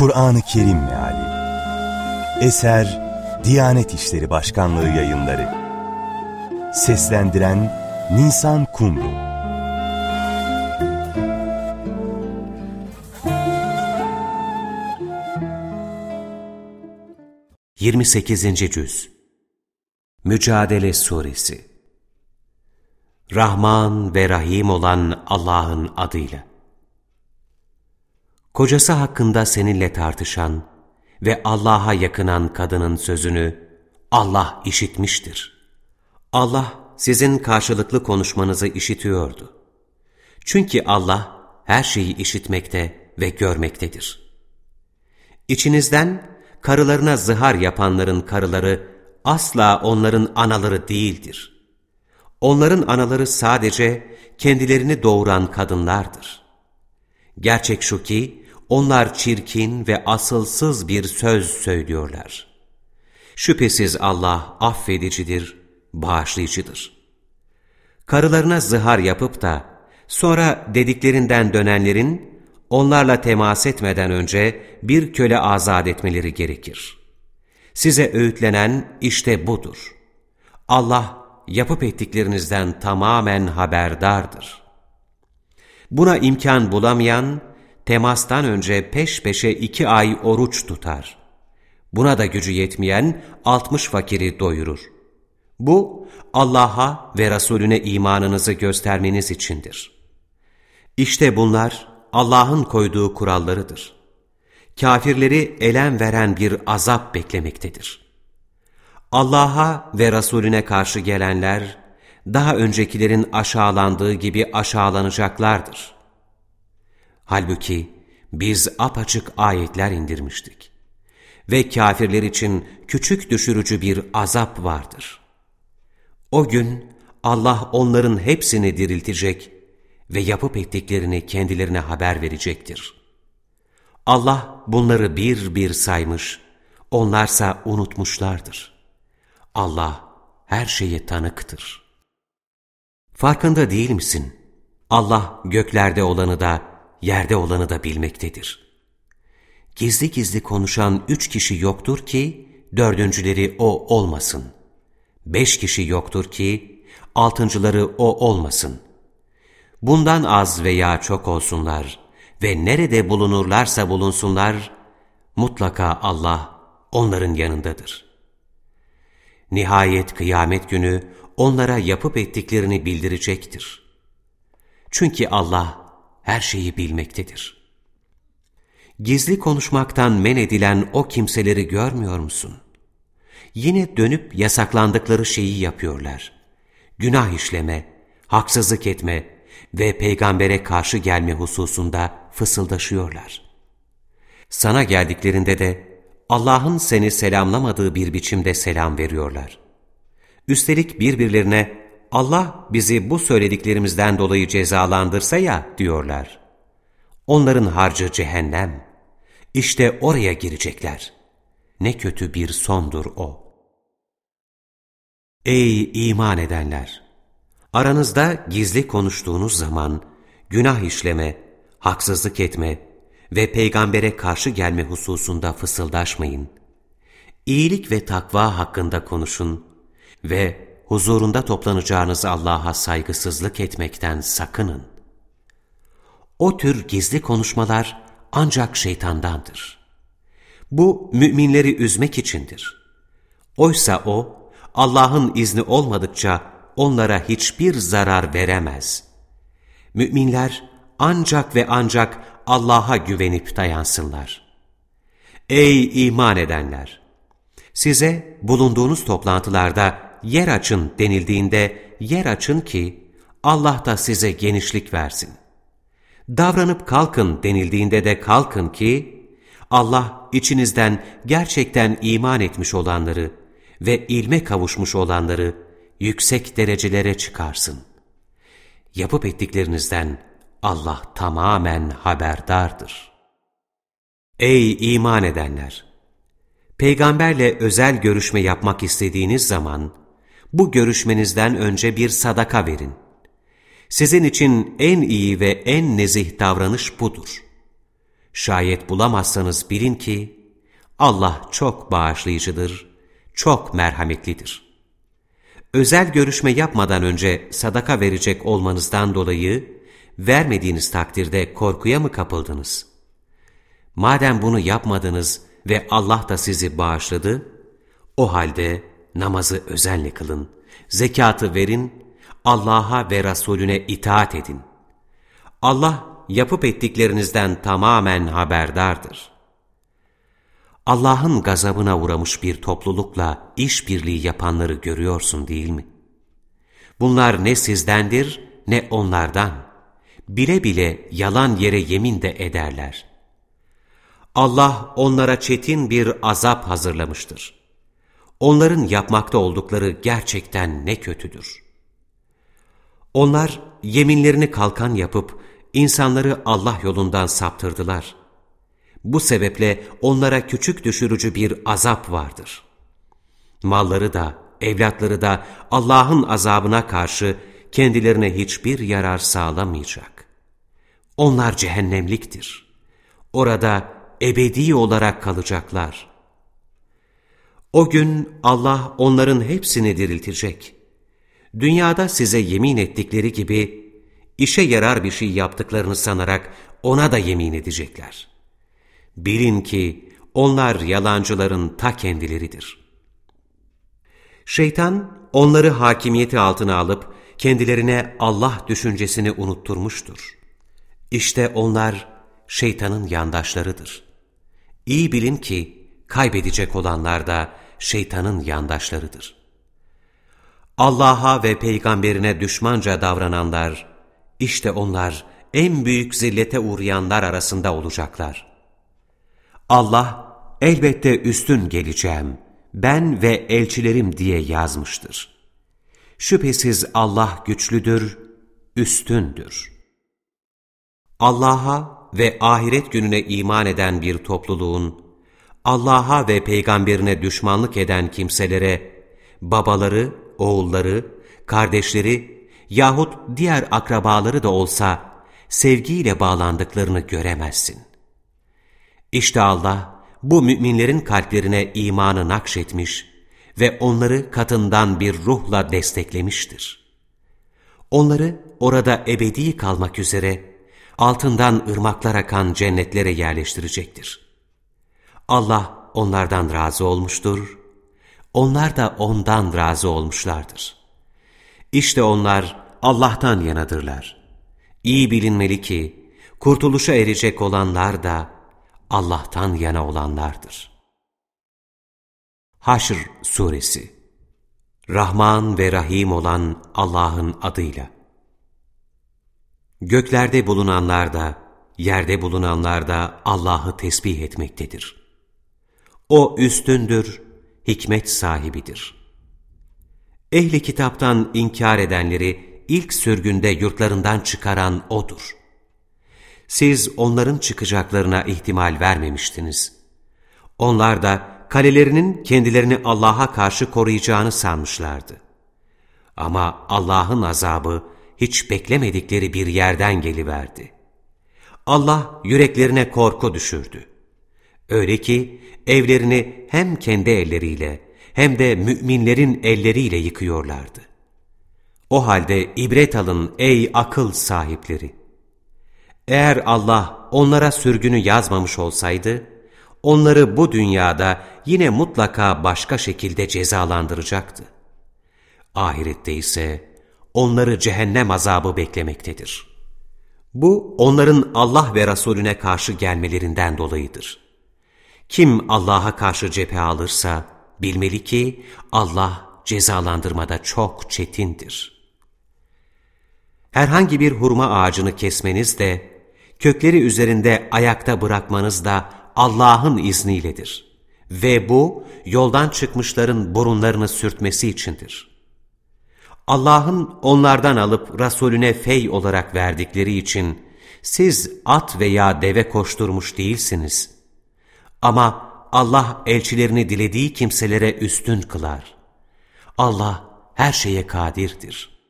Kur'an-ı Kerim Meali. Eser Diyanet İşleri Başkanlığı yayınları. Seslendiren Nisan Kumru. 28. Cüz. Mücadele Suresi. Rahman ve Rahim olan Allah'ın adıyla Kocası hakkında seninle tartışan ve Allah'a yakınan kadının sözünü Allah işitmiştir. Allah sizin karşılıklı konuşmanızı işitiyordu. Çünkü Allah her şeyi işitmekte ve görmektedir. İçinizden karılarına zihar yapanların karıları asla onların anaları değildir. Onların anaları sadece kendilerini doğuran kadınlardır. Gerçek şu ki onlar çirkin ve asılsız bir söz söylüyorlar. Şüphesiz Allah affedicidir, bağışlayıcıdır. Karılarına zihar yapıp da sonra dediklerinden dönenlerin onlarla temas etmeden önce bir köle azat etmeleri gerekir. Size öğütlenen işte budur. Allah yapıp ettiklerinizden tamamen haberdardır. Buna imkan bulamayan, temastan önce peş peşe iki ay oruç tutar. Buna da gücü yetmeyen altmış fakiri doyurur. Bu, Allah'a ve Resulüne imanınızı göstermeniz içindir. İşte bunlar Allah'ın koyduğu kurallarıdır. Kafirleri elem veren bir azap beklemektedir. Allah'a ve Resulüne karşı gelenler, daha öncekilerin aşağılandığı gibi aşağılanacaklardır. Halbuki biz apaçık ayetler indirmiştik. Ve kafirler için küçük düşürücü bir azap vardır. O gün Allah onların hepsini diriltecek ve yapıp ettiklerini kendilerine haber verecektir. Allah bunları bir bir saymış, onlarsa unutmuşlardır. Allah her şeye tanıktır. Farkında değil misin? Allah göklerde olanı da, yerde olanı da bilmektedir. Gizli gizli konuşan üç kişi yoktur ki, dördüncüleri o olmasın. Beş kişi yoktur ki, altıncıları o olmasın. Bundan az veya çok olsunlar ve nerede bulunurlarsa bulunsunlar, mutlaka Allah onların yanındadır. Nihayet kıyamet günü onlara yapıp ettiklerini bildirecektir. Çünkü Allah her şeyi bilmektedir. Gizli konuşmaktan men edilen o kimseleri görmüyor musun? Yine dönüp yasaklandıkları şeyi yapıyorlar. Günah işleme, haksızlık etme ve peygambere karşı gelme hususunda fısıldaşıyorlar. Sana geldiklerinde de Allah'ın seni selamlamadığı bir biçimde selam veriyorlar. Üstelik birbirlerine Allah bizi bu söylediklerimizden dolayı cezalandırsa ya diyorlar. Onların harcı cehennem. İşte oraya girecekler. Ne kötü bir sondur o. Ey iman edenler! Aranızda gizli konuştuğunuz zaman günah işleme, haksızlık etme ve peygambere karşı gelme hususunda fısıldaşmayın. İyilik ve takva hakkında konuşun ve huzurunda toplanacağınız Allah'a saygısızlık etmekten sakının. O tür gizli konuşmalar ancak şeytandandır. Bu müminleri üzmek içindir. Oysa o, Allah'ın izni olmadıkça onlara hiçbir zarar veremez. Müminler ancak ve ancak Allah'a güvenip dayansınlar. Ey iman edenler! Size bulunduğunuz toplantılarda yer açın denildiğinde yer açın ki Allah da size genişlik versin. Davranıp kalkın denildiğinde de kalkın ki Allah içinizden gerçekten iman etmiş olanları ve ilme kavuşmuş olanları yüksek derecelere çıkarsın. Yapıp ettiklerinizden Allah tamamen haberdardır. Ey iman edenler! Peygamberle özel görüşme yapmak istediğiniz zaman, bu görüşmenizden önce bir sadaka verin. Sizin için en iyi ve en nezih davranış budur. Şayet bulamazsanız bilin ki Allah çok bağışlayıcıdır, çok merhametlidir. Özel görüşme yapmadan önce sadaka verecek olmanızdan dolayı vermediğiniz takdirde korkuya mı kapıldınız? Madem bunu yapmadınız ve Allah da sizi bağışladı, o halde namazı özenle kılın, zekatı verin, Allah'a ve Resulüne itaat edin. Allah yapıp ettiklerinizden tamamen haberdardır. Allah'ın gazabına uğramış bir toplulukla işbirliği yapanları görüyorsun değil mi? Bunlar ne sizdendir ne onlardan. Bile bile yalan yere yemin de ederler. Allah onlara çetin bir azap hazırlamıştır. Onların yapmakta oldukları gerçekten ne kötüdür. Onlar yeminlerini kalkan yapıp insanları Allah yolundan saptırdılar. Bu sebeple onlara küçük düşürücü bir azap vardır. Malları da, evlatları da Allah'ın azabına karşı kendilerine hiçbir yarar sağlamayacak. Onlar cehennemliktir. Orada ebedi olarak kalacaklar. O gün Allah onların hepsini diriltecek. Dünyada size yemin ettikleri gibi, işe yarar bir şey yaptıklarını sanarak ona da yemin edecekler. Bilin ki onlar yalancıların ta kendileridir. Şeytan onları hakimiyeti altına alıp kendilerine Allah düşüncesini unutturmuştur. İşte onlar şeytanın yandaşlarıdır. İyi bilin ki kaybedecek olanlar da şeytanın yandaşlarıdır. Allah'a ve peygamberine düşmanca davrananlar, işte onlar en büyük zillete uğrayanlar arasında olacaklar. Allah, elbette üstün geleceğim, ben ve elçilerim diye yazmıştır. Şüphesiz Allah güçlüdür, üstündür. Allah'a ve ahiret gününe iman eden bir topluluğun, Allah'a ve peygamberine düşmanlık eden kimselere, babaları, oğulları, kardeşleri yahut diğer akrabaları da olsa sevgiyle bağlandıklarını göremezsin. İşte Allah bu müminlerin kalplerine imanı nakşetmiş ve onları katından bir ruhla desteklemiştir. Onları orada ebedi kalmak üzere altından ırmaklar akan cennetlere yerleştirecektir. Allah onlardan razı olmuştur, onlar da ondan razı olmuşlardır. İşte onlar Allah'tan yanadırlar. İyi bilinmeli ki, kurtuluşa erecek olanlar da Allah'tan yana olanlardır. Haşr Suresi Rahman ve Rahim olan Allah'ın adıyla Göklerde bulunanlar da, yerde bulunanlar da Allah'ı tesbih etmektedir. O üstündür, hikmet sahibidir. Ehli kitaptan inkar edenleri ilk sürgünde yurtlarından çıkaran O'dur. Siz onların çıkacaklarına ihtimal vermemiştiniz. Onlar da kalelerinin kendilerini Allah'a karşı koruyacağını sanmışlardı. Ama Allah'ın azabı hiç beklemedikleri bir yerden geliverdi. Allah yüreklerine korku düşürdü. Öyle ki evlerini hem kendi elleriyle hem de müminlerin elleriyle yıkıyorlardı. O halde ibret alın ey akıl sahipleri. Eğer Allah onlara sürgünü yazmamış olsaydı, onları bu dünyada yine mutlaka başka şekilde cezalandıracaktı. Ahirette ise onları cehennem azabı beklemektedir. Bu onların Allah ve Resulüne karşı gelmelerinden dolayıdır. Kim Allah'a karşı cephe alırsa bilmeli ki Allah cezalandırmada çok çetindir. Herhangi bir hurma ağacını kesmeniz de, kökleri üzerinde ayakta bırakmanız da Allah'ın izniyledir. Ve bu yoldan çıkmışların burunlarını sürtmesi içindir. Allah'ın onlardan alıp Resulüne fey olarak verdikleri için siz at veya deve koşturmuş değilsiniz. Ama Allah elçilerini dilediği kimselere üstün kılar. Allah her şeye kadirdir.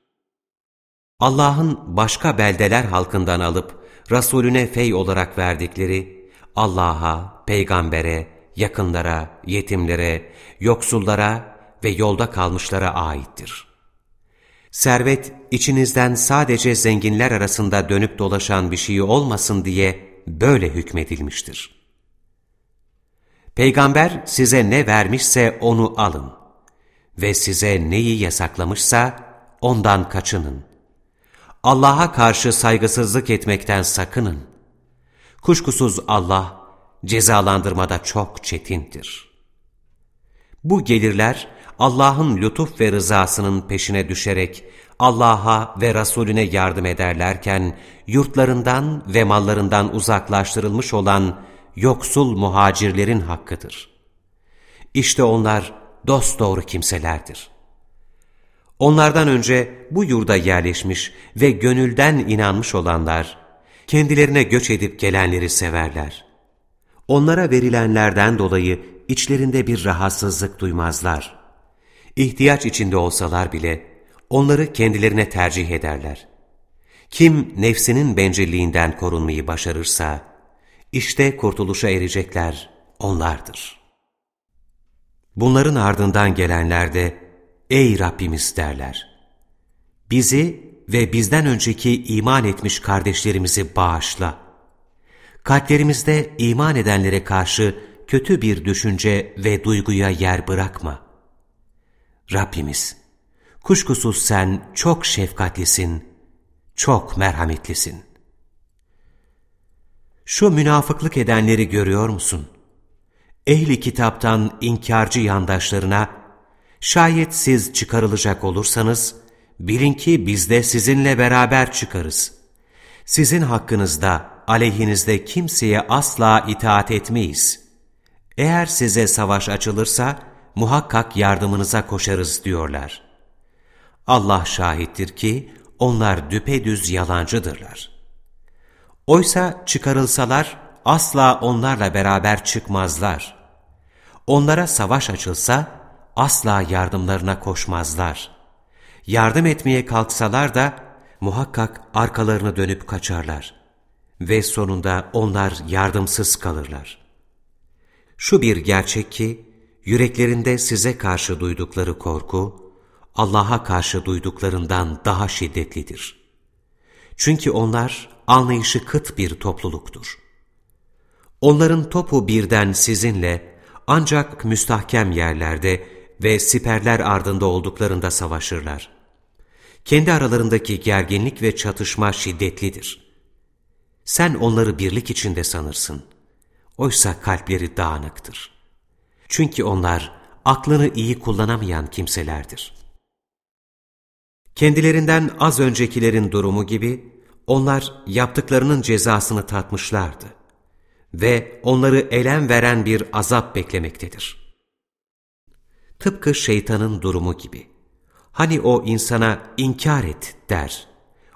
Allah'ın başka beldeler halkından alıp Resulüne fey olarak verdikleri, Allah'a, peygambere, yakınlara, yetimlere, yoksullara ve yolda kalmışlara aittir. Servet, içinizden sadece zenginler arasında dönüp dolaşan bir şey olmasın diye böyle hükmedilmiştir. Peygamber size ne vermişse onu alın ve size neyi yasaklamışsa ondan kaçının. Allah'a karşı saygısızlık etmekten sakının. Kuşkusuz Allah cezalandırmada çok çetindir. Bu gelirler Allah'ın lütuf ve rızasının peşine düşerek Allah'a ve Resulüne yardım ederlerken yurtlarından ve mallarından uzaklaştırılmış olan yoksul muhacirlerin hakkıdır. İşte onlar dosdoğru kimselerdir. Onlardan önce bu yurda yerleşmiş ve gönülden inanmış olanlar, kendilerine göç edip gelenleri severler. Onlara verilenlerden dolayı içlerinde bir rahatsızlık duymazlar. İhtiyaç içinde olsalar bile onları kendilerine tercih ederler. Kim nefsinin bencilliğinden korunmayı başarırsa, işte kurtuluşa erecekler onlardır. Bunların ardından gelenler de, Ey Rabbimiz derler. Bizi ve bizden önceki iman etmiş kardeşlerimizi bağışla. Kalplerimizde iman edenlere karşı kötü bir düşünce ve duyguya yer bırakma. Rabbimiz, kuşkusuz sen çok şefkatlisin, çok merhametlisin. Şu münafıklık edenleri görüyor musun? Ehli kitaptan inkarcı yandaşlarına, şayet siz çıkarılacak olursanız, bilin ki biz de sizinle beraber çıkarız. Sizin hakkınızda, aleyhinizde kimseye asla itaat etmeyiz. Eğer size savaş açılırsa, muhakkak yardımınıza koşarız diyorlar. Allah şahittir ki, onlar düpedüz yalancıdırlar. Oysa çıkarılsalar, asla onlarla beraber çıkmazlar. Onlara savaş açılsa, asla yardımlarına koşmazlar. Yardım etmeye kalksalar da muhakkak arkalarını dönüp kaçarlar. Ve sonunda onlar yardımsız kalırlar. Şu bir gerçek ki, yüreklerinde size karşı duydukları korku, Allah'a karşı duyduklarından daha şiddetlidir. Çünkü onlar anlayışı kıt bir topluluktur. Onların topu birden sizinle ancak müstahkem yerlerde ve siperler ardında olduklarında savaşırlar. Kendi aralarındaki gerginlik ve çatışma şiddetlidir. Sen onları birlik içinde sanırsın. Oysa kalpleri dağınıktır. Çünkü onlar aklını iyi kullanamayan kimselerdir. Kendilerinden az öncekilerin durumu gibi onlar yaptıklarının cezasını tatmışlardı ve onları elem veren bir azap beklemektedir. Tıpkı şeytanın durumu gibi. Hani o insana inkar et der.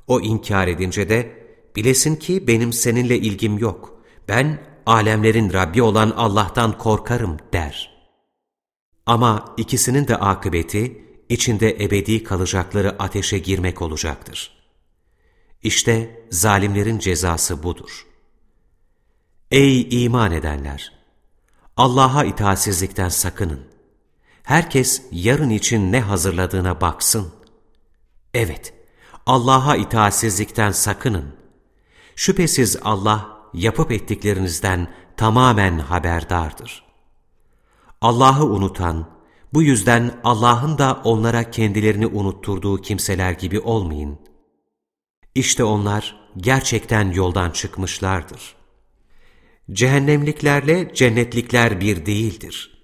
O inkar edince de bilesin ki benim seninle ilgim yok. Ben alemlerin Rabbi olan Allah'tan korkarım der. Ama ikisinin de akıbeti içinde ebedi kalacakları ateşe girmek olacaktır. İşte zalimlerin cezası budur. Ey iman edenler! Allah'a itaatsizlikten sakının herkes yarın için ne hazırladığına baksın. Evet, Allah'a itaatsizlikten sakının. Şüphesiz Allah yapıp ettiklerinizden tamamen haberdardır. Allah'ı unutan, bu yüzden Allah'ın da onlara kendilerini unutturduğu kimseler gibi olmayın. İşte onlar gerçekten yoldan çıkmışlardır. Cehennemliklerle cennetlikler bir değildir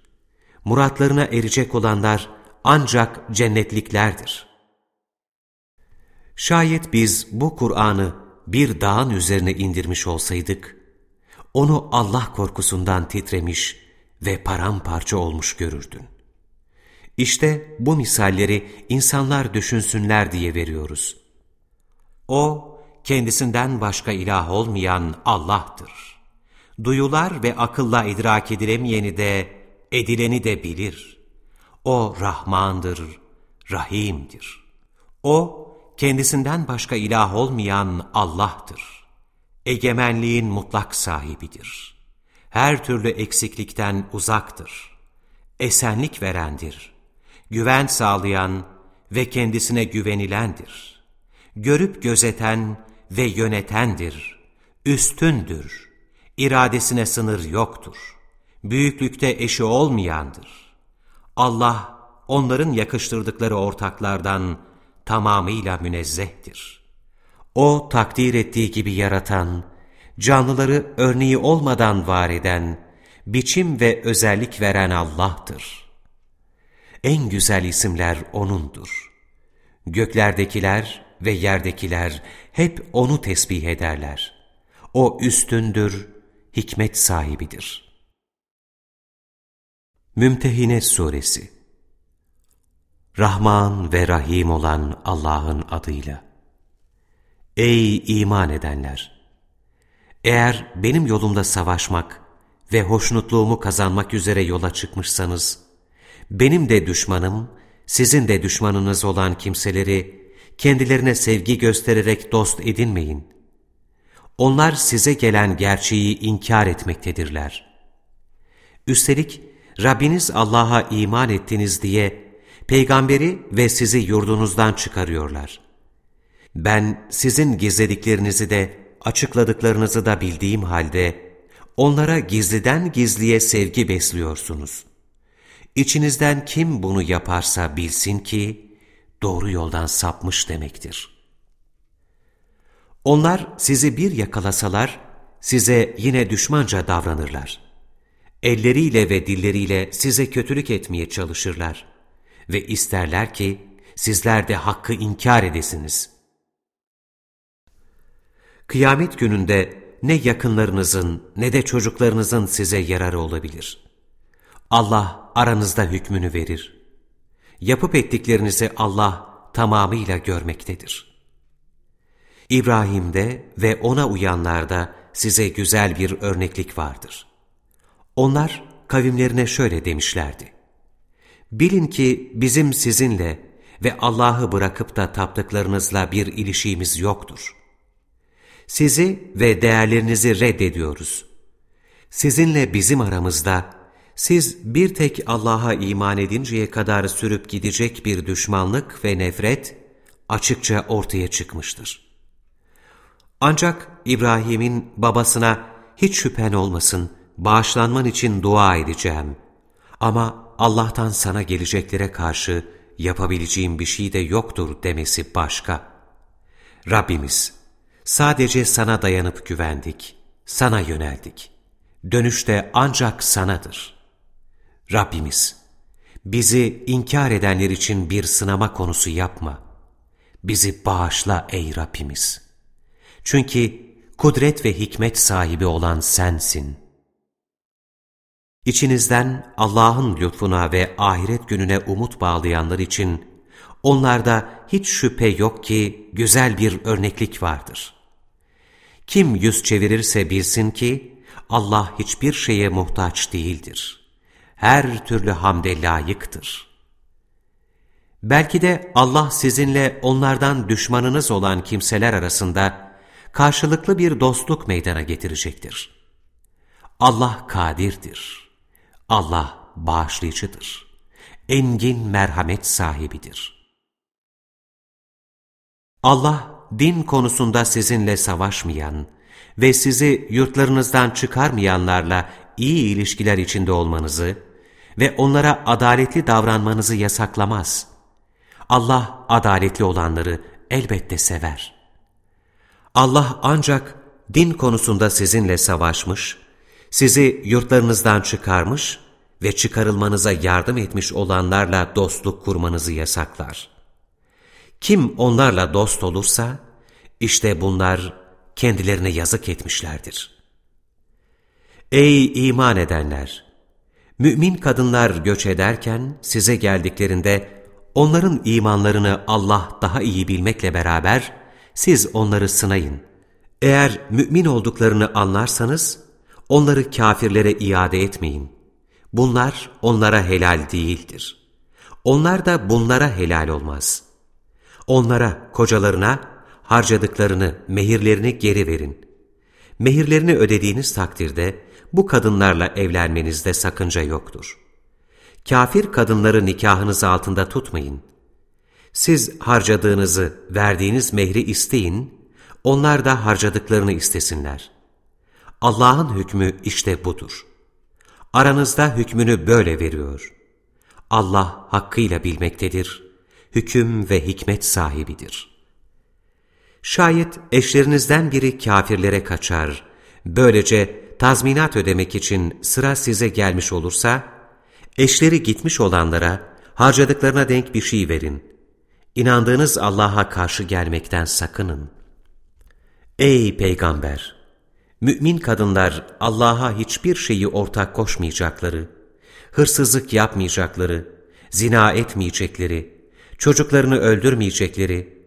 muratlarına erecek olanlar ancak cennetliklerdir. Şayet biz bu Kur'an'ı bir dağın üzerine indirmiş olsaydık, onu Allah korkusundan titremiş ve paramparça olmuş görürdün. İşte bu misalleri insanlar düşünsünler diye veriyoruz. O, kendisinden başka ilah olmayan Allah'tır. Duyular ve akılla idrak edilemeyeni de edileni de bilir. O Rahmandır, Rahim'dir. O, kendisinden başka ilah olmayan Allah'tır. Egemenliğin mutlak sahibidir. Her türlü eksiklikten uzaktır. Esenlik verendir. Güven sağlayan ve kendisine güvenilendir. Görüp gözeten ve yönetendir. Üstündür. İradesine sınır yoktur. Büyüklükte eşi olmayandır. Allah onların yakıştırdıkları ortaklardan tamamıyla münezzehtir. O takdir ettiği gibi yaratan, canlıları örneği olmadan var eden, biçim ve özellik veren Allah'tır. En güzel isimler O'nundur. Göklerdekiler ve yerdekiler hep O'nu tesbih ederler. O üstündür, hikmet sahibidir. Mümtehine Suresi Rahman ve Rahim olan Allah'ın adıyla. Ey iman edenler! Eğer benim yolumda savaşmak ve hoşnutluğumu kazanmak üzere yola çıkmışsanız, benim de düşmanım, sizin de düşmanınız olan kimseleri kendilerine sevgi göstererek dost edinmeyin. Onlar size gelen gerçeği inkar etmektedirler. Üstelik Rabbiniz Allah'a iman ettiniz diye peygamberi ve sizi yurdunuzdan çıkarıyorlar. Ben sizin gizlediklerinizi de açıkladıklarınızı da bildiğim halde onlara gizliden gizliye sevgi besliyorsunuz. İçinizden kim bunu yaparsa bilsin ki doğru yoldan sapmış demektir. Onlar sizi bir yakalasalar size yine düşmanca davranırlar. Elleriyle ve dilleriyle size kötülük etmeye çalışırlar ve isterler ki sizler de hakkı inkar edesiniz. Kıyamet gününde ne yakınlarınızın ne de çocuklarınızın size yararı olabilir. Allah aranızda hükmünü verir. Yapıp ettiklerinizi Allah tamamıyla görmektedir. İbrahim'de ve ona uyanlarda size güzel bir örneklik vardır. Onlar kavimlerine şöyle demişlerdi. Bilin ki bizim sizinle ve Allah'ı bırakıp da taptıklarınızla bir ilişiğimiz yoktur. Sizi ve değerlerinizi reddediyoruz. Sizinle bizim aramızda, siz bir tek Allah'a iman edinceye kadar sürüp gidecek bir düşmanlık ve nefret açıkça ortaya çıkmıştır. Ancak İbrahim'in babasına hiç şüphen olmasın, bağışlanman için dua edeceğim. Ama Allah'tan sana geleceklere karşı yapabileceğim bir şey de yoktur demesi başka. Rabbimiz, sadece sana dayanıp güvendik, sana yöneldik. Dönüşte ancak sanadır. Rabbimiz, bizi inkar edenler için bir sınama konusu yapma. Bizi bağışla ey Rabbimiz. Çünkü kudret ve hikmet sahibi olan sensin. İçinizden Allah'ın lütfuna ve ahiret gününe umut bağlayanlar için onlarda hiç şüphe yok ki güzel bir örneklik vardır. Kim yüz çevirirse bilsin ki Allah hiçbir şeye muhtaç değildir. Her türlü hamde layıktır. Belki de Allah sizinle onlardan düşmanınız olan kimseler arasında karşılıklı bir dostluk meydana getirecektir. Allah kadirdir. Allah bağışlayıcıdır. Engin merhamet sahibidir. Allah din konusunda sizinle savaşmayan ve sizi yurtlarınızdan çıkarmayanlarla iyi ilişkiler içinde olmanızı ve onlara adaletli davranmanızı yasaklamaz. Allah adaletli olanları elbette sever. Allah ancak din konusunda sizinle savaşmış sizi yurtlarınızdan çıkarmış ve çıkarılmanıza yardım etmiş olanlarla dostluk kurmanızı yasaklar. Kim onlarla dost olursa, işte bunlar kendilerine yazık etmişlerdir. Ey iman edenler! Mümin kadınlar göç ederken size geldiklerinde onların imanlarını Allah daha iyi bilmekle beraber siz onları sınayın. Eğer mümin olduklarını anlarsanız Onları kafirlere iade etmeyin. Bunlar onlara helal değildir. Onlar da bunlara helal olmaz. Onlara, kocalarına harcadıklarını, mehirlerini geri verin. Mehirlerini ödediğiniz takdirde bu kadınlarla evlenmenizde sakınca yoktur. Kafir kadınları nikahınız altında tutmayın. Siz harcadığınızı, verdiğiniz mehri isteyin, onlar da harcadıklarını istesinler. Allah'ın hükmü işte budur. Aranızda hükmünü böyle veriyor. Allah hakkıyla bilmektedir, hüküm ve hikmet sahibidir. Şayet eşlerinizden biri kafirlere kaçar, böylece tazminat ödemek için sıra size gelmiş olursa, eşleri gitmiş olanlara harcadıklarına denk bir şey verin. İnandığınız Allah'a karşı gelmekten sakının. Ey Peygamber! Mümin kadınlar Allah'a hiçbir şeyi ortak koşmayacakları, hırsızlık yapmayacakları, zina etmeyecekleri, çocuklarını öldürmeyecekleri,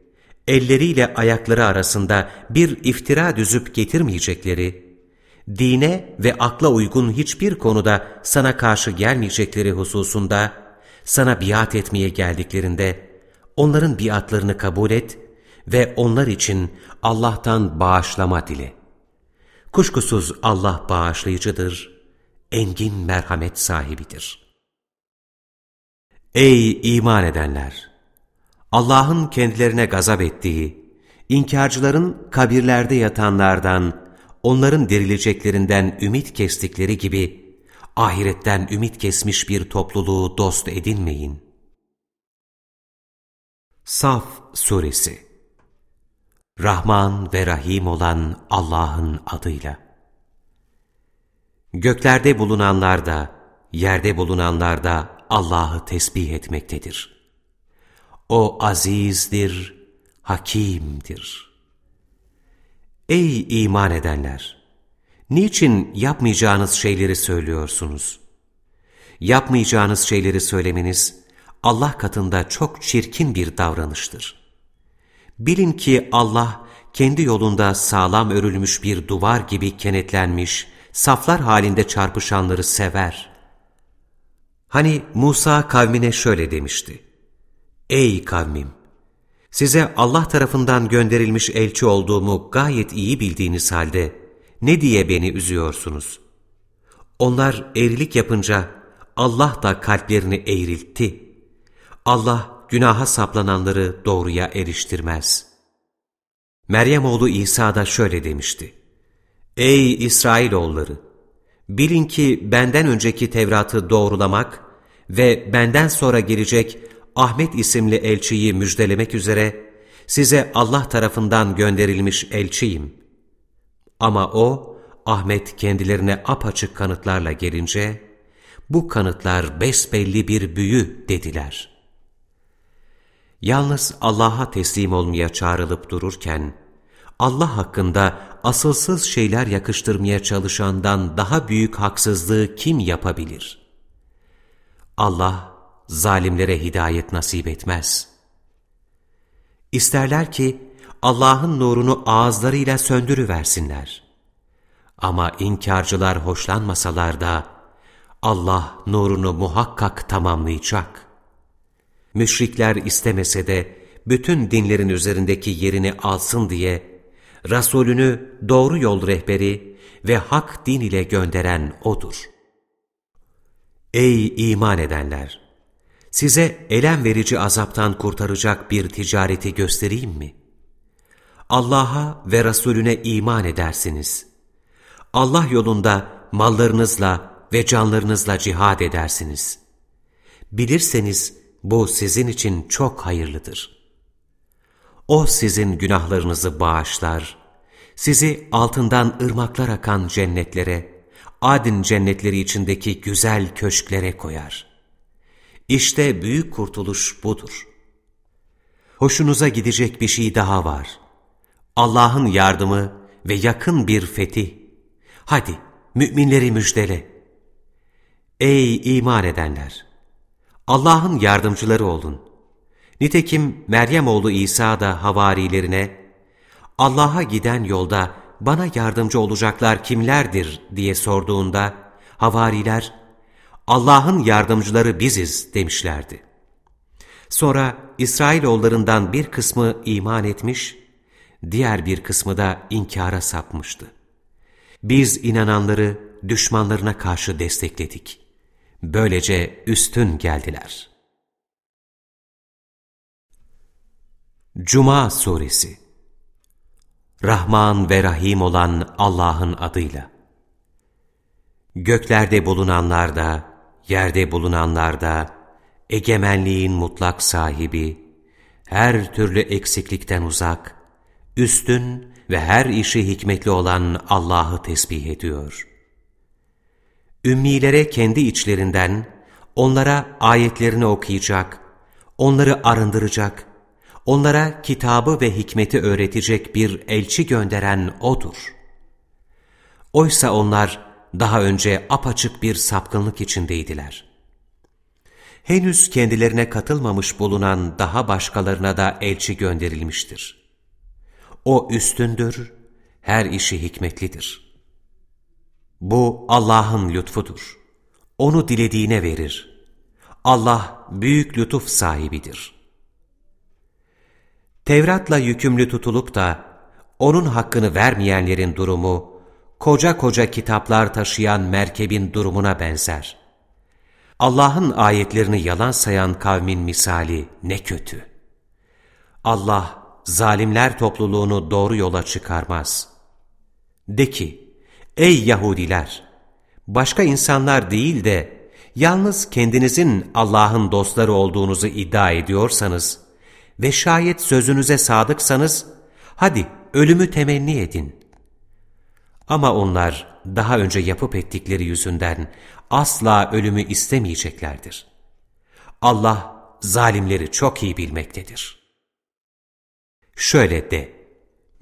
elleriyle ayakları arasında bir iftira düzüp getirmeyecekleri, dine ve akla uygun hiçbir konuda sana karşı gelmeyecekleri hususunda, sana biat etmeye geldiklerinde, onların biatlarını kabul et ve onlar için Allah'tan bağışlama dile. Kuşkusuz Allah bağışlayıcıdır, engin merhamet sahibidir. Ey iman edenler! Allah'ın kendilerine gazap ettiği, inkarcıların kabirlerde yatanlardan, onların dirileceklerinden ümit kestikleri gibi, ahiretten ümit kesmiş bir topluluğu dost edinmeyin. Saf Suresi Rahman ve Rahim olan Allah'ın adıyla. Göklerde bulunanlar da, yerde bulunanlar da Allah'ı tesbih etmektedir. O azizdir, hakimdir. Ey iman edenler! Niçin yapmayacağınız şeyleri söylüyorsunuz? Yapmayacağınız şeyleri söylemeniz, Allah katında çok çirkin bir davranıştır. Bilin ki Allah kendi yolunda sağlam örülmüş bir duvar gibi kenetlenmiş, saflar halinde çarpışanları sever. Hani Musa kavmine şöyle demişti. Ey kavmim! Size Allah tarafından gönderilmiş elçi olduğumu gayet iyi bildiğiniz halde ne diye beni üzüyorsunuz? Onlar eğrilik yapınca Allah da kalplerini eğriltti. Allah günaha saplananları doğruya eriştirmez. Meryem oğlu İsa da şöyle demişti. Ey İsrailoğulları! Bilin ki benden önceki Tevrat'ı doğrulamak ve benden sonra gelecek Ahmet isimli elçiyi müjdelemek üzere size Allah tarafından gönderilmiş elçiyim. Ama o, Ahmet kendilerine apaçık kanıtlarla gelince, bu kanıtlar besbelli bir büyü dediler.'' Yalnız Allah'a teslim olmaya çağrılıp dururken, Allah hakkında asılsız şeyler yakıştırmaya çalışandan daha büyük haksızlığı kim yapabilir? Allah, zalimlere hidayet nasip etmez. İsterler ki, Allah'ın nurunu ağızlarıyla söndürüversinler. Ama inkarcılar hoşlanmasalar da, Allah nurunu muhakkak tamamlayacak. Müşrikler istemese de bütün dinlerin üzerindeki yerini alsın diye Rasulünü doğru yol rehberi ve hak din ile gönderen O'dur. Ey iman edenler! Size elem verici azaptan kurtaracak bir ticareti göstereyim mi? Allah'a ve Resulüne iman edersiniz. Allah yolunda mallarınızla ve canlarınızla cihad edersiniz. Bilirseniz, bu sizin için çok hayırlıdır. O sizin günahlarınızı bağışlar, sizi altından ırmaklar akan cennetlere, adin cennetleri içindeki güzel köşklere koyar. İşte büyük kurtuluş budur. Hoşunuza gidecek bir şey daha var. Allah'ın yardımı ve yakın bir fetih. Hadi müminleri müjdele. Ey iman edenler! Allah'ın yardımcıları olun. Nitekim Meryem oğlu İsa da havarilerine, Allah'a giden yolda bana yardımcı olacaklar kimlerdir diye sorduğunda, havariler, Allah'ın yardımcıları biziz demişlerdi. Sonra İsrailoğullarından bir kısmı iman etmiş, diğer bir kısmı da inkara sapmıştı. Biz inananları düşmanlarına karşı destekledik. Böylece üstün geldiler. Cuma Suresi Rahman ve Rahim olan Allah'ın adıyla. Göklerde bulunanlar da, yerde bulunanlar da, egemenliğin mutlak sahibi, her türlü eksiklikten uzak, üstün ve her işi hikmetli olan Allah'ı tesbih ediyor. Ümmilere kendi içlerinden, onlara ayetlerini okuyacak, onları arındıracak, onlara kitabı ve hikmeti öğretecek bir elçi gönderen O'dur. Oysa onlar daha önce apaçık bir sapkınlık içindeydiler. Henüz kendilerine katılmamış bulunan daha başkalarına da elçi gönderilmiştir. O üstündür, her işi hikmetlidir. Bu Allah'ın lütfudur. Onu dilediğine verir. Allah büyük lütuf sahibidir. Tevrat'la yükümlü tutulup da onun hakkını vermeyenlerin durumu, koca koca kitaplar taşıyan merkebin durumuna benzer. Allah'ın ayetlerini yalan sayan kavmin misali ne kötü. Allah, zalimler topluluğunu doğru yola çıkarmaz. De ki, ey Yahudiler! Başka insanlar değil de, yalnız kendinizin Allah'ın dostları olduğunuzu iddia ediyorsanız ve şayet sözünüze sadıksanız, hadi ölümü temenni edin. Ama onlar daha önce yapıp ettikleri yüzünden asla ölümü istemeyeceklerdir. Allah zalimleri çok iyi bilmektedir. Şöyle de,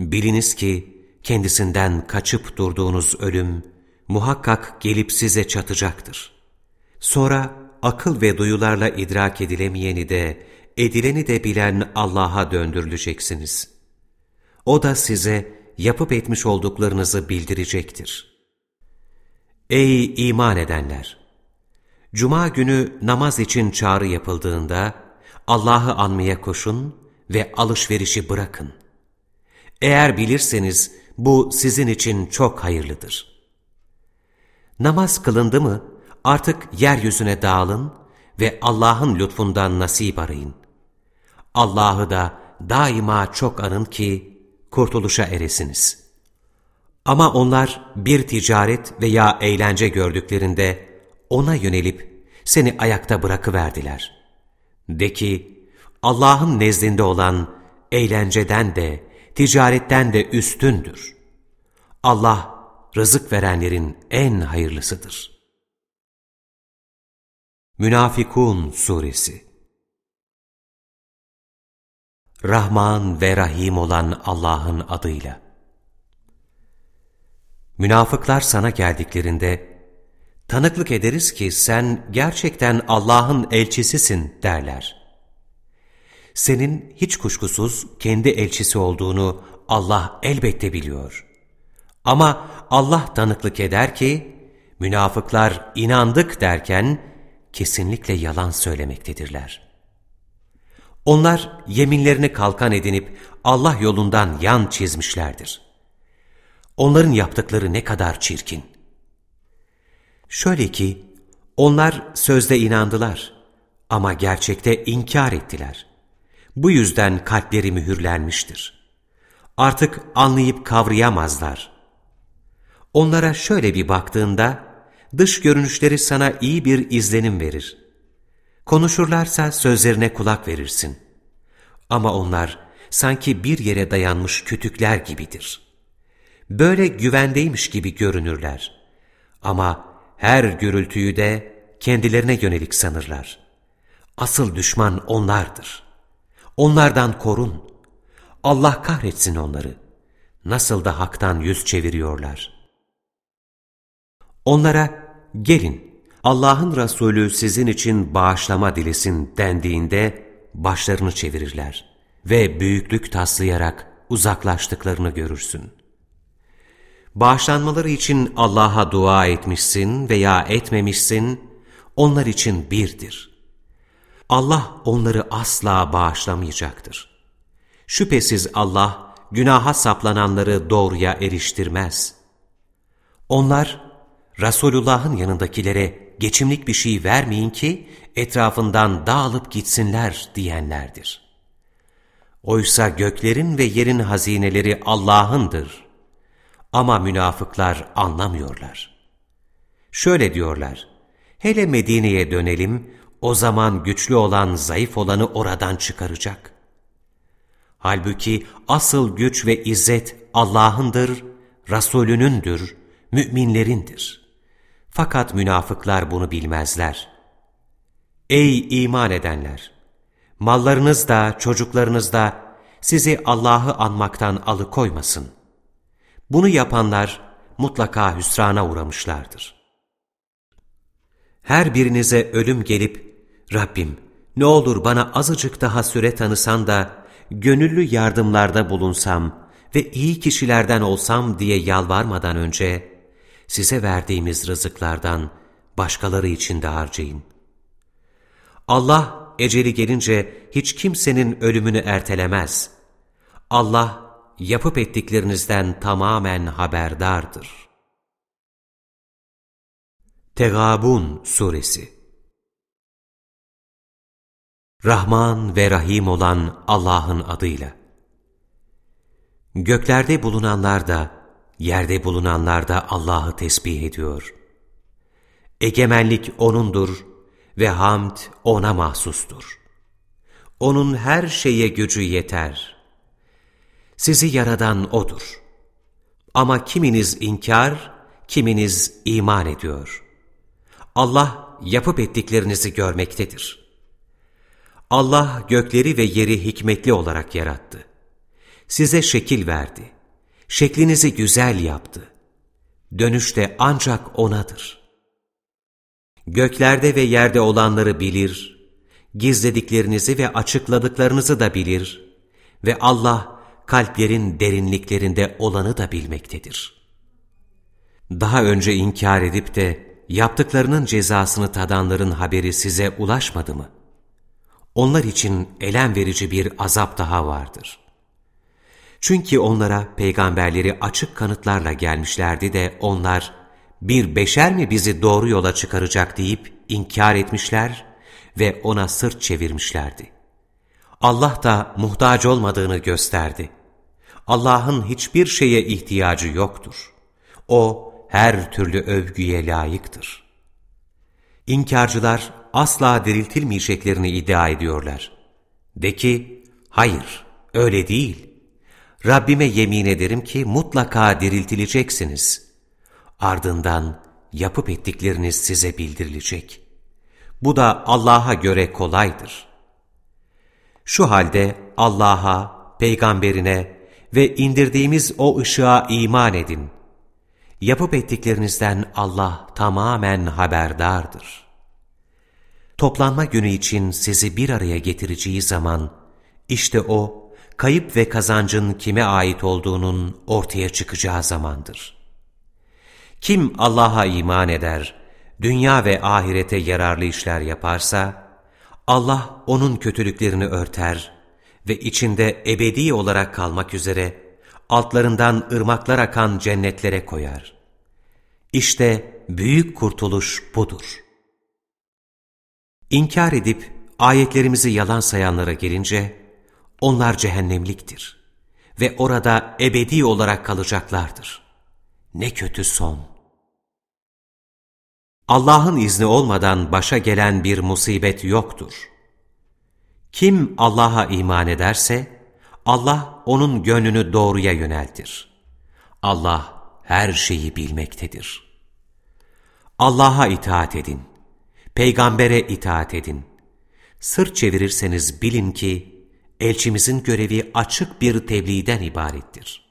biliniz ki kendisinden kaçıp durduğunuz ölüm muhakkak gelip size çatacaktır. Sonra akıl ve duyularla idrak edilemeyeni de, edileni de bilen Allah'a döndürüleceksiniz. O da size yapıp etmiş olduklarınızı bildirecektir. Ey iman edenler! Cuma günü namaz için çağrı yapıldığında Allah'ı anmaya koşun ve alışverişi bırakın. Eğer bilirseniz bu sizin için çok hayırlıdır. Namaz kılındı mı artık yeryüzüne dağılın ve Allah'ın lütfundan nasip arayın. Allah'ı da daima çok anın ki kurtuluşa eresiniz. Ama onlar bir ticaret veya eğlence gördüklerinde ona yönelip seni ayakta bırakıverdiler. De ki, Allah'ın nezdinde olan eğlenceden de, ticaretten de üstündür. Allah, rızık verenlerin en hayırlısıdır. Münafikun Suresi Rahman ve Rahim olan Allah'ın adıyla. Münafıklar sana geldiklerinde, tanıklık ederiz ki sen gerçekten Allah'ın elçisisin derler. Senin hiç kuşkusuz kendi elçisi olduğunu Allah elbette biliyor. Ama Allah tanıklık eder ki, münafıklar inandık derken kesinlikle yalan söylemektedirler. Onlar yeminlerini kalkan edinip Allah yolundan yan çizmişlerdir. Onların yaptıkları ne kadar çirkin. Şöyle ki, onlar sözde inandılar ama gerçekte inkar ettiler. Bu yüzden kalpleri mühürlenmiştir. Artık anlayıp kavrayamazlar. Onlara şöyle bir baktığında, dış görünüşleri sana iyi bir izlenim verir. Konuşurlarsa sözlerine kulak verirsin. Ama onlar sanki bir yere dayanmış kütükler gibidir. Böyle güvendeymiş gibi görünürler. Ama her gürültüyü de kendilerine yönelik sanırlar. Asıl düşman onlardır. Onlardan korun. Allah kahretsin onları. Nasıl da haktan yüz çeviriyorlar. Onlara gelin Allah'ın Resulü sizin için bağışlama dilesin dendiğinde başlarını çevirirler ve büyüklük taslayarak uzaklaştıklarını görürsün. Bağışlanmaları için Allah'a dua etmişsin veya etmemişsin, onlar için birdir. Allah onları asla bağışlamayacaktır. Şüphesiz Allah günaha saplananları doğruya eriştirmez. Onlar Resulullah'ın yanındakilere geçimlik bir şey vermeyin ki etrafından dağılıp gitsinler diyenlerdir. Oysa göklerin ve yerin hazineleri Allah'ındır. Ama münafıklar anlamıyorlar. Şöyle diyorlar, hele Medine'ye dönelim, o zaman güçlü olan zayıf olanı oradan çıkaracak. Halbuki asıl güç ve izzet Allah'ındır, Resulünündür, müminlerindir. Fakat münafıklar bunu bilmezler. Ey iman edenler! Mallarınız da, çocuklarınız da sizi Allah'ı anmaktan alıkoymasın. Bunu yapanlar mutlaka hüsrana uğramışlardır. Her birinize ölüm gelip, Rabbim ne olur bana azıcık daha süre tanısan da, gönüllü yardımlarda bulunsam ve iyi kişilerden olsam diye yalvarmadan önce, size verdiğimiz rızıklardan başkaları için de harcayın. Allah eceli gelince hiç kimsenin ölümünü ertelemez. Allah yapıp ettiklerinizden tamamen haberdardır. Tegabun Suresi Rahman ve Rahim olan Allah'ın adıyla. Göklerde bulunanlar da, yerde bulunanlar da Allah'ı tesbih ediyor. Egemenlik O'nundur ve hamd O'na mahsustur. O'nun her şeye gücü yeter. Sizi yaradan O'dur. Ama kiminiz inkar, kiminiz iman ediyor. Allah yapıp ettiklerinizi görmektedir. Allah gökleri ve yeri hikmetli olarak yarattı. Size şekil verdi. Şeklinizi güzel yaptı. Dönüş de ancak O'nadır. Göklerde ve yerde olanları bilir, gizlediklerinizi ve açıkladıklarınızı da bilir ve Allah kalplerin derinliklerinde olanı da bilmektedir. Daha önce inkar edip de yaptıklarının cezasını tadanların haberi size ulaşmadı mı? Onlar için elem verici bir azap daha vardır. Çünkü onlara peygamberleri açık kanıtlarla gelmişlerdi de onlar, bir beşer mi bizi doğru yola çıkaracak deyip inkar etmişler ve ona sırt çevirmişlerdi. Allah da muhtaç olmadığını gösterdi. Allah'ın hiçbir şeye ihtiyacı yoktur. O her türlü övgüye layıktır. İnkarcılar asla diriltilmeyeceklerini iddia ediyorlar. De ki, hayır, öyle değil. Rabbime yemin ederim ki mutlaka diriltileceksiniz. Ardından yapıp ettikleriniz size bildirilecek. Bu da Allah'a göre kolaydır. Şu halde Allah'a, peygamberine ve indirdiğimiz o ışığa iman edin. Yapıp ettiklerinizden Allah tamamen haberdardır. Toplanma günü için sizi bir araya getireceği zaman, işte o, kayıp ve kazancın kime ait olduğunun ortaya çıkacağı zamandır. Kim Allah'a iman eder, dünya ve ahirete yararlı işler yaparsa, Allah onun kötülüklerini örter ve içinde ebedi olarak kalmak üzere altlarından ırmaklar akan cennetlere koyar. İşte büyük kurtuluş budur. İnkar edip ayetlerimizi yalan sayanlara gelince, onlar cehennemliktir ve orada ebedi olarak kalacaklardır. Ne kötü son! Allah'ın izni olmadan başa gelen bir musibet yoktur. Kim Allah'a iman ederse, Allah onun gönlünü doğruya yöneltir. Allah her şeyi bilmektedir. Allah'a itaat edin, peygambere itaat edin. Sırt çevirirseniz bilin ki, elçimizin görevi açık bir tebliğden ibarettir.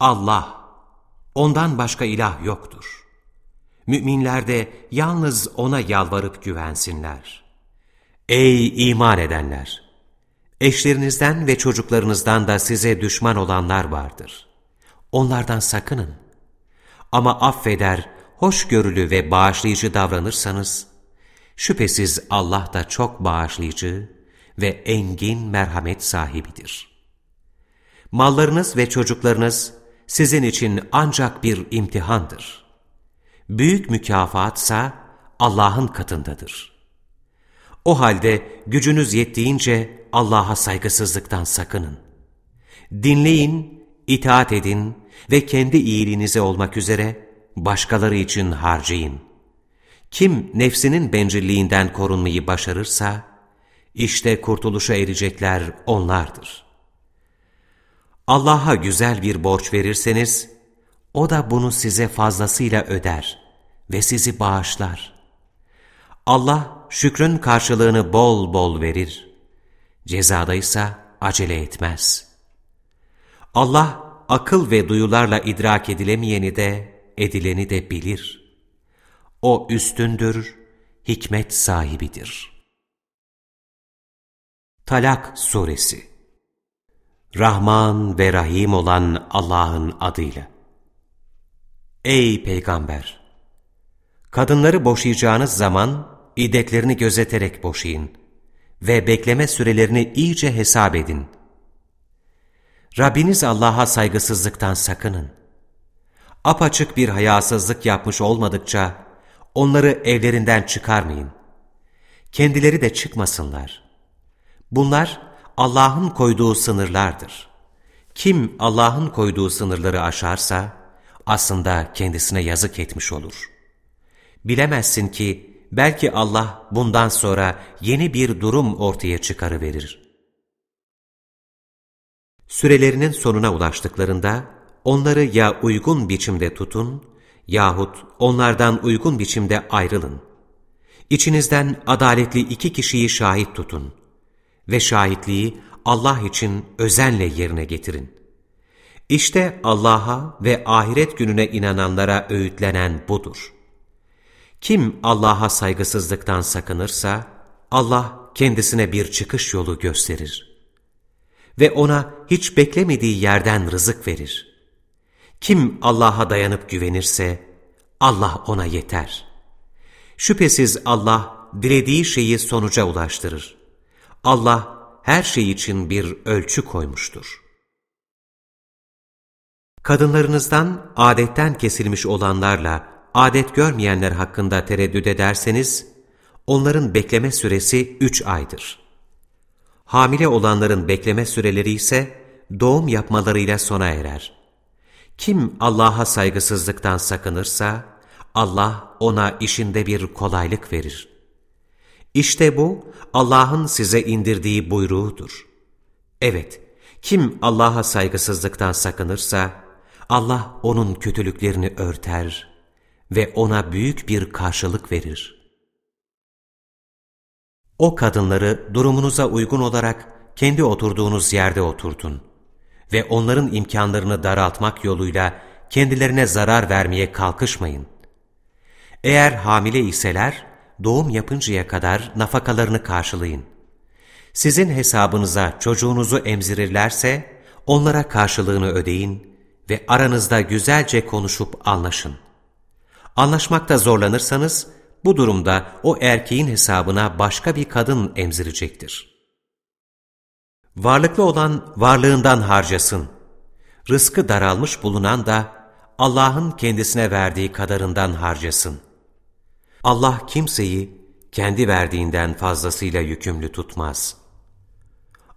Allah, ondan başka ilah yoktur. Müminler de yalnız O'na yalvarıp güvensinler. Ey iman edenler! Eşlerinizden ve çocuklarınızdan da size düşman olanlar vardır. Onlardan sakının. Ama affeder, hoşgörülü ve bağışlayıcı davranırsanız, şüphesiz Allah da çok bağışlayıcı ve engin merhamet sahibidir. Mallarınız ve çocuklarınız sizin için ancak bir imtihandır büyük mükafatsa Allah'ın katındadır. O halde gücünüz yettiğince Allah'a saygısızlıktan sakının. Dinleyin, itaat edin ve kendi iyiliğinize olmak üzere başkaları için harcayın. Kim nefsinin bencilliğinden korunmayı başarırsa, işte kurtuluşa erecekler onlardır. Allah'a güzel bir borç verirseniz, O da bunu size fazlasıyla öder ve sizi bağışlar. Allah şükrün karşılığını bol bol verir. Cezada ise acele etmez. Allah akıl ve duyularla idrak edilemeyeni de, edileni de bilir. O üstündür, hikmet sahibidir. Talak Suresi Rahman ve Rahim olan Allah'ın adıyla. Ey Peygamber! Kadınları boşayacağınız zaman iddetlerini gözeterek boşayın ve bekleme sürelerini iyice hesap edin. Rabbiniz Allah'a saygısızlıktan sakının. Apaçık bir hayasızlık yapmış olmadıkça onları evlerinden çıkarmayın. Kendileri de çıkmasınlar. Bunlar Allah'ın koyduğu sınırlardır. Kim Allah'ın koyduğu sınırları aşarsa aslında kendisine yazık etmiş olur. Bilemezsin ki belki Allah bundan sonra yeni bir durum ortaya çıkarıverir. Sürelerinin sonuna ulaştıklarında onları ya uygun biçimde tutun yahut onlardan uygun biçimde ayrılın. İçinizden adaletli iki kişiyi şahit tutun ve şahitliği Allah için özenle yerine getirin. İşte Allah'a ve ahiret gününe inananlara öğütlenen budur. Kim Allah'a saygısızlıktan sakınırsa, Allah kendisine bir çıkış yolu gösterir. Ve ona hiç beklemediği yerden rızık verir. Kim Allah'a dayanıp güvenirse, Allah ona yeter. Şüphesiz Allah, dilediği şeyi sonuca ulaştırır. Allah, her şey için bir ölçü koymuştur. Kadınlarınızdan adetten kesilmiş olanlarla adet görmeyenler hakkında tereddüt ederseniz, onların bekleme süresi üç aydır. Hamile olanların bekleme süreleri ise doğum yapmalarıyla sona erer. Kim Allah'a saygısızlıktan sakınırsa, Allah ona işinde bir kolaylık verir. İşte bu Allah'ın size indirdiği buyruğudur. Evet, kim Allah'a saygısızlıktan sakınırsa, Allah onun kötülüklerini örter ve ona büyük bir karşılık verir. O kadınları durumunuza uygun olarak kendi oturduğunuz yerde oturtun ve onların imkanlarını daraltmak yoluyla kendilerine zarar vermeye kalkışmayın. Eğer hamile iseler, doğum yapıncaya kadar nafakalarını karşılayın. Sizin hesabınıza çocuğunuzu emzirirlerse, onlara karşılığını ödeyin ve aranızda güzelce konuşup anlaşın. Anlaşmakta zorlanırsanız, bu durumda o erkeğin hesabına başka bir kadın emzirecektir. Varlıklı olan varlığından harcasın. Rızkı daralmış bulunan da Allah'ın kendisine verdiği kadarından harcasın. Allah kimseyi kendi verdiğinden fazlasıyla yükümlü tutmaz.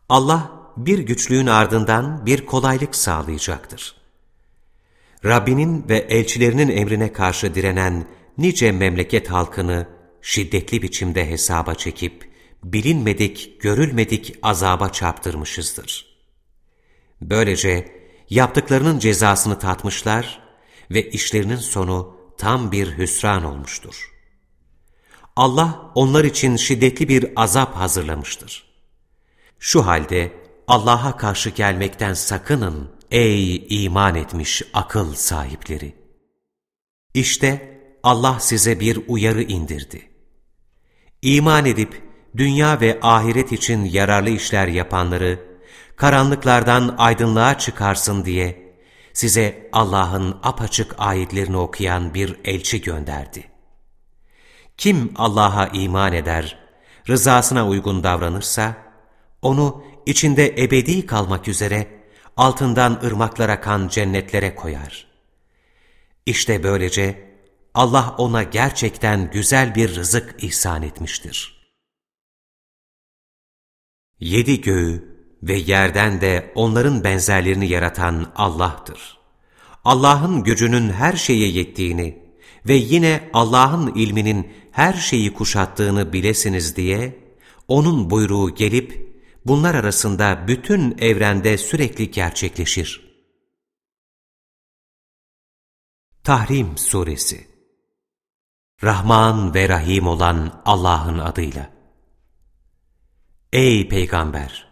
Allah bir güçlüğün ardından bir kolaylık sağlayacaktır. Rabbinin ve elçilerinin emrine karşı direnen nice memleket halkını şiddetli biçimde hesaba çekip, bilinmedik, görülmedik azaba çarptırmışızdır. Böylece yaptıklarının cezasını tatmışlar ve işlerinin sonu tam bir hüsran olmuştur. Allah onlar için şiddetli bir azap hazırlamıştır. Şu halde Allah'a karşı gelmekten sakının ey iman etmiş akıl sahipleri. İşte Allah size bir uyarı indirdi. İman edip dünya ve ahiret için yararlı işler yapanları, karanlıklardan aydınlığa çıkarsın diye size Allah'ın apaçık ayetlerini okuyan bir elçi gönderdi. Kim Allah'a iman eder, rızasına uygun davranırsa, onu içinde ebedi kalmak üzere altından ırmaklar akan cennetlere koyar. İşte böylece Allah ona gerçekten güzel bir rızık ihsan etmiştir. Yedi göğü ve yerden de onların benzerlerini yaratan Allah'tır. Allah'ın gücünün her şeye yettiğini ve yine Allah'ın ilminin her şeyi kuşattığını bilesiniz diye, O'nun buyruğu gelip, bunlar arasında bütün evrende sürekli gerçekleşir. Tahrim Suresi Rahman ve Rahim olan Allah'ın adıyla. Ey Peygamber!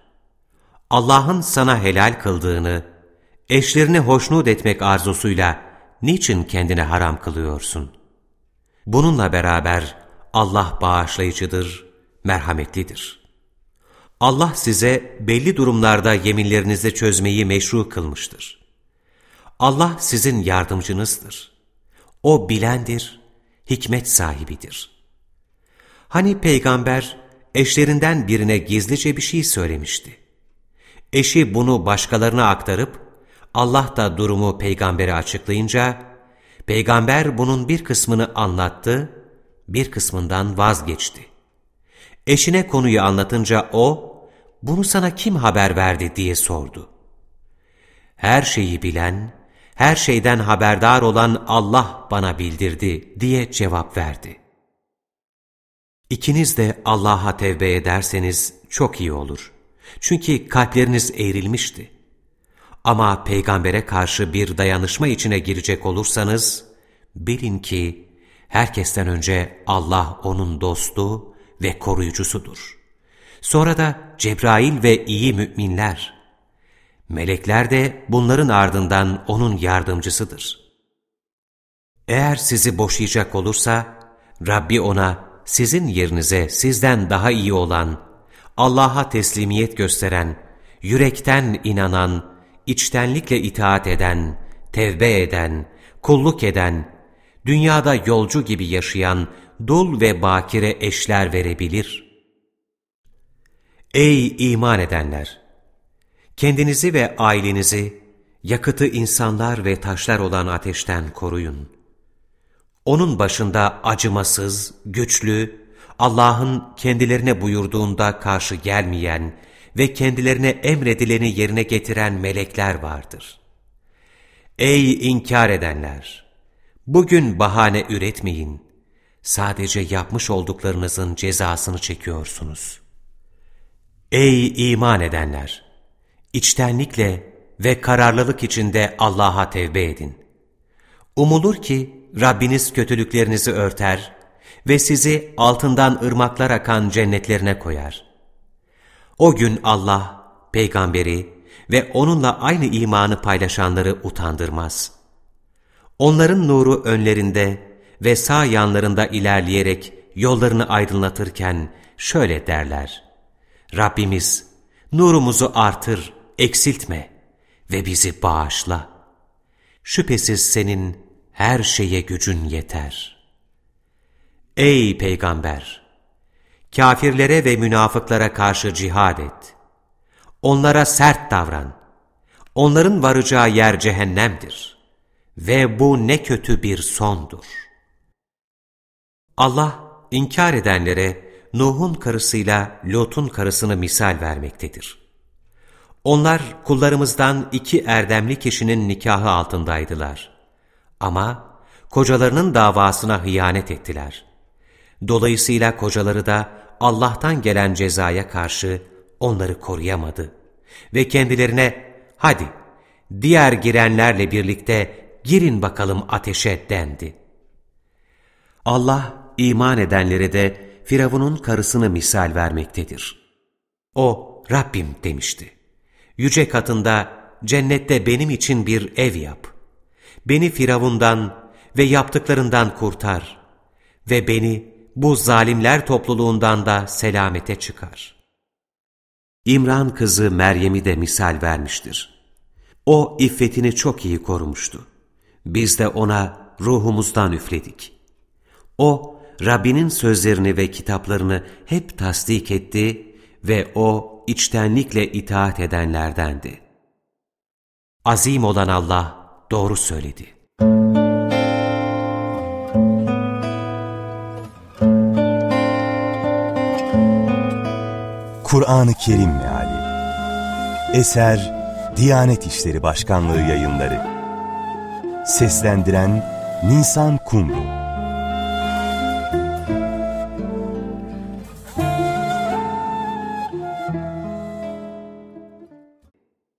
Allah'ın sana helal kıldığını, eşlerini hoşnut etmek arzusuyla niçin kendine haram kılıyorsun? Bununla beraber Allah bağışlayıcıdır, merhametlidir. Allah size belli durumlarda yeminlerinizi çözmeyi meşru kılmıştır. Allah sizin yardımcınızdır. O bilendir, hikmet sahibidir. Hani peygamber eşlerinden birine gizlice bir şey söylemişti. Eşi bunu başkalarına aktarıp Allah da durumu peygambere açıklayınca peygamber bunun bir kısmını anlattı, bir kısmından vazgeçti. Eşine konuyu anlatınca o, bunu sana kim haber verdi diye sordu. Her şeyi bilen, her şeyden haberdar olan Allah bana bildirdi diye cevap verdi. İkiniz de Allah'a tevbe ederseniz çok iyi olur. Çünkü kalpleriniz eğrilmişti. Ama peygambere karşı bir dayanışma içine girecek olursanız, bilin ki herkesten önce Allah onun dostu ve koruyucusudur. Sonra da Cebrail ve iyi müminler, Melekler de bunların ardından onun yardımcısıdır. Eğer sizi boşayacak olursa, Rabbi ona sizin yerinize sizden daha iyi olan, Allah'a teslimiyet gösteren, yürekten inanan, içtenlikle itaat eden, tevbe eden, kulluk eden, dünyada yolcu gibi yaşayan dul ve bakire eşler verebilir. Ey iman edenler! Kendinizi ve ailenizi yakıtı insanlar ve taşlar olan ateşten koruyun. Onun başında acımasız, güçlü, Allah'ın kendilerine buyurduğunda karşı gelmeyen ve kendilerine emredileni yerine getiren melekler vardır. Ey inkar edenler! Bugün bahane üretmeyin. Sadece yapmış olduklarınızın cezasını çekiyorsunuz. Ey iman edenler! İçtenlikle ve kararlılık içinde Allah'a tevbe edin. Umulur ki Rabbiniz kötülüklerinizi örter ve sizi altından ırmaklar akan cennetlerine koyar. O gün Allah, peygamberi ve onunla aynı imanı paylaşanları utandırmaz. Onların nuru önlerinde ve sağ yanlarında ilerleyerek yollarını aydınlatırken şöyle derler. Rabbimiz, nurumuzu artır eksiltme ve bizi bağışla. Şüphesiz senin her şeye gücün yeter. Ey Peygamber! Kafirlere ve münafıklara karşı cihad et. Onlara sert davran. Onların varacağı yer cehennemdir. Ve bu ne kötü bir sondur. Allah, inkar edenlere Nuh'un karısıyla Lot'un karısını misal vermektedir. Onlar kullarımızdan iki erdemli kişinin nikahı altındaydılar. Ama kocalarının davasına hıyanet ettiler. Dolayısıyla kocaları da Allah'tan gelen cezaya karşı onları koruyamadı. Ve kendilerine hadi diğer girenlerle birlikte girin bakalım ateşe dendi. Allah iman edenlere de Firavun'un karısını misal vermektedir. O Rabbim demişti. Yüce katında cennette benim için bir ev yap. Beni Firavundan ve yaptıklarından kurtar ve beni bu zalimler topluluğundan da selamete çıkar. İmran kızı Meryem'i de misal vermiştir. O iffetini çok iyi korumuştu. Biz de ona ruhumuzdan üfledik. O, Rabbinin sözlerini ve kitaplarını hep tasdik etti ve o içtenlikle itaat edenlerdendi. Azim olan Allah doğru söyledi. Kur'an-ı Kerim Meali. Eser Diyanet İşleri Başkanlığı Yayınları. Seslendiren Nisan Kumru